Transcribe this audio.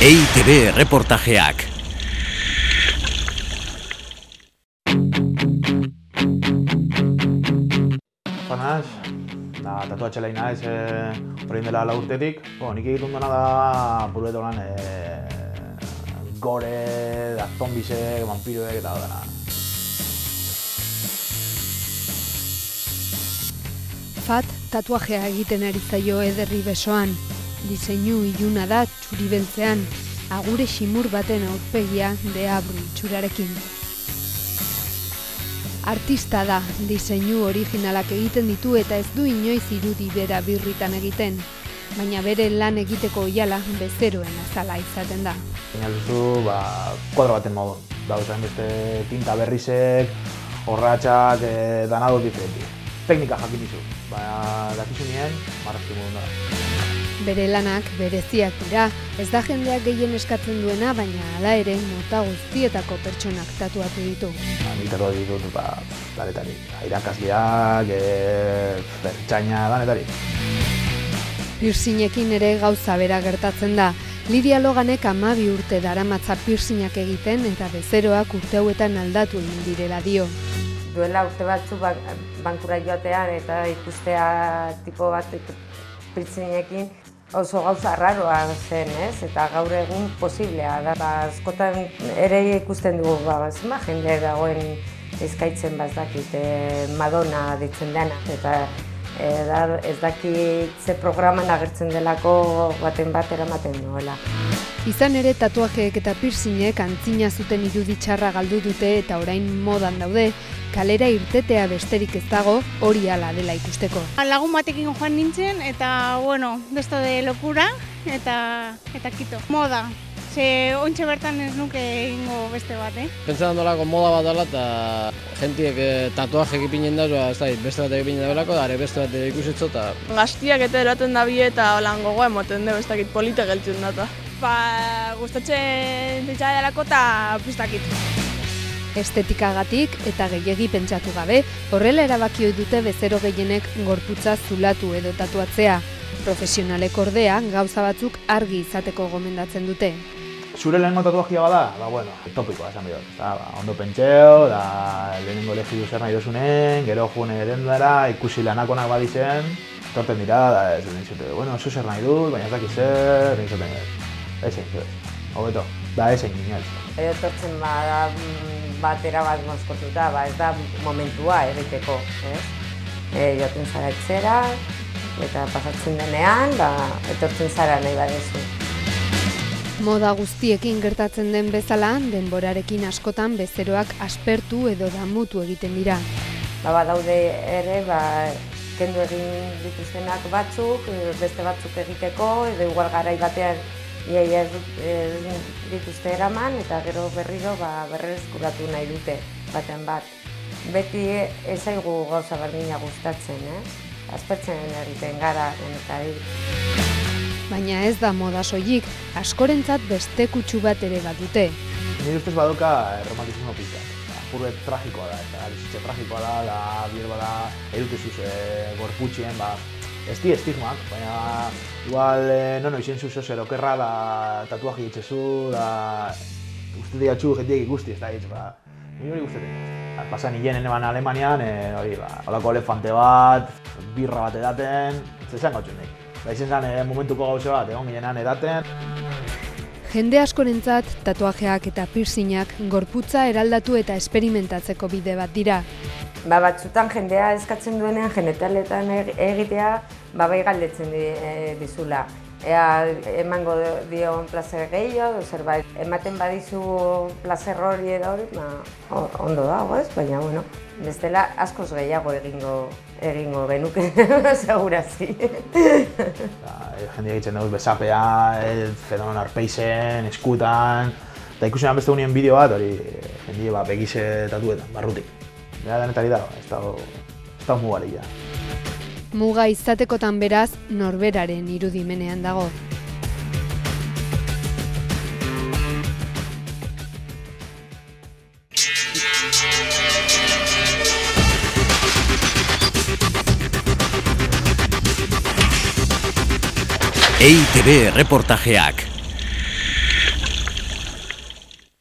EITB reportajeak. Zanaz, da, tatu atxelain naiz, e, horrein dela lau urtetik. Bo, nik egiten duna da, burueto lan, e, gore, da, zombisek, vampiroek eta dena. Fat tatuajea egiten ari zaio ederri besoan. Diseinu iluna da txuri beltzean, agure ximur baten aurpegia deabru itxurarekin. Artista da, diseinu originalak egiten ditu eta ez du inoiz irudi bera birritan egiten, baina bere lan egiteko oiala bezeroen azala izaten da. Baina duzu, ba, kuadro baten modun. Da, oza, beste tinta berrizek, horratxak, e, danado diferenti. Teknika jakin dizu, baina dakizu nien, marrazki modun da. Bere lanak bereziak dira, ez da jendeak gehien eskatzen duena, baina hala ere mota guztietako pertsonak tatuatu ditu. Ba, nik tatuatu ditut, ba, danetari. Irakasliak, e, bertxaina, danetari. Pirsinekin ere gauza bera gertatzen da. Lidia Loganek amabi urte daramatza pirsinak egiten eta bezeroak urte hauetan aldatu egin direla dio. Duela urte batzu bankura joatean eta ikustea tipo bat pirsinekin oso gauza arraroa zen, ez? Eta gaur egun posiblea da. Ba, askotan ere ikusten dugu, ba, zema jende dagoen ezkaitzen bazdakit e, Madonna ditzen dena. Eta e, da, ez dakit ze programan agertzen delako baten bat eramaten duela. Izan ere tatuajeek eta piercingek antzina zuten iruditxarra galdu dute eta orain modan daude, kalera irtetea besterik ez dago hori ala dela ikusteko. Lagun batekin joan nintzen eta, bueno, desto de lokura eta, eta kito. Moda, ze ontsa bertan ez nuke ingo beste bat, eh? Pentsa dolako moda bat dela eta jentiek eh, tatuaje egipinen da, ez da, beste bat egipinen da belako, da, beste bat ikusitzo eta... Gaztiak eta eraten da bi eta holan gogoa emoten da, ez dakit polita geltzen data. Ba, gustatzen zitsa delako eta pistakit estetikagatik eta gehiegi pentsatu gabe, horrela erabaki ohi dute bezero gehienek gorputza zulatu edo tatuatzea. Profesionalek ordea gauza batzuk argi izateko gomendatzen dute. Zure lehenengo tatuajia bada, ba, bueno, topikoa esan bidot. Da, ba, ondo pentseo, da, lehenengo legi zer nahi dozunen, gero june dendara, ikusi lanakonak badizen, torten dira, da, ez dut bueno, zu zer nahi dut, baina ez dakiz zer, ez, ez, hobeto, da, ez egin ginez. Edo tortzen bada batera bat mozkotuta, ba ez da momentua egiteko, ez? E, joten zara etxera, eta pasatzen denean, ba, etortzen zara nahi badezu. Moda guztiekin gertatzen den bezala, denborarekin askotan bezeroak aspertu edo damutu egiten dira. Ba, ba daude ere, ba, kendu egin dituztenak batzuk, beste batzuk egiteko, edo igual garai batean iaia ez dituzte eraman eta gero berriro ba, berrezkuratu nahi dute baten bat. Beti ezaigu gauza berdina gustatzen, eh? Azpertzen egiten gara denetari. Baina ez da moda soilik, askorentzat beste kutsu bat ere bat dute. Nire ustez baduka romantismo pizka. Purbe tragikoa da, eta bizitze tragikoa da, da, bierba da, edutezuz e, gorputxien, ba, ez di estigmak, baina igual eh, no no izen zuzo zer okerra da tatuaji itxezu, da uste dira txu jentiek ikusti, ez da hitz, ba, ni hori guztetik. Pasan hilen eban Alemanian, e, hori, ba, holako elefante bat, birra bat edaten, zezan gautxun nik. Ba, izen zen, e, momentuko gauze bat, egon gilenan edaten. Jende askorentzat tatuajeak eta piercingak gorputza eraldatu eta esperimentatzeko bide bat dira. Ba, batzutan jendea eskatzen duenean genetaletan egitea, ba, bai galdetzen di, e, dizula. Ea emango dio placer gehiago, edo zerbait ematen badizu placer hori edo hori, ba, ondo dago ez, baina bueno, bestela askoz gehiago egingo egingo genuke, segurazi. Ba, jende egiten dugu bezapea, fenomen arpeizen, eskutan, eta ikusi beste unien bideo bat, hori jende ba, begize tatuetan, barrutik. Bera denetari da, ez da, ez da mugaria. Muga izatekotan beraz, norberaren irudimenean dago. EITB reportajeak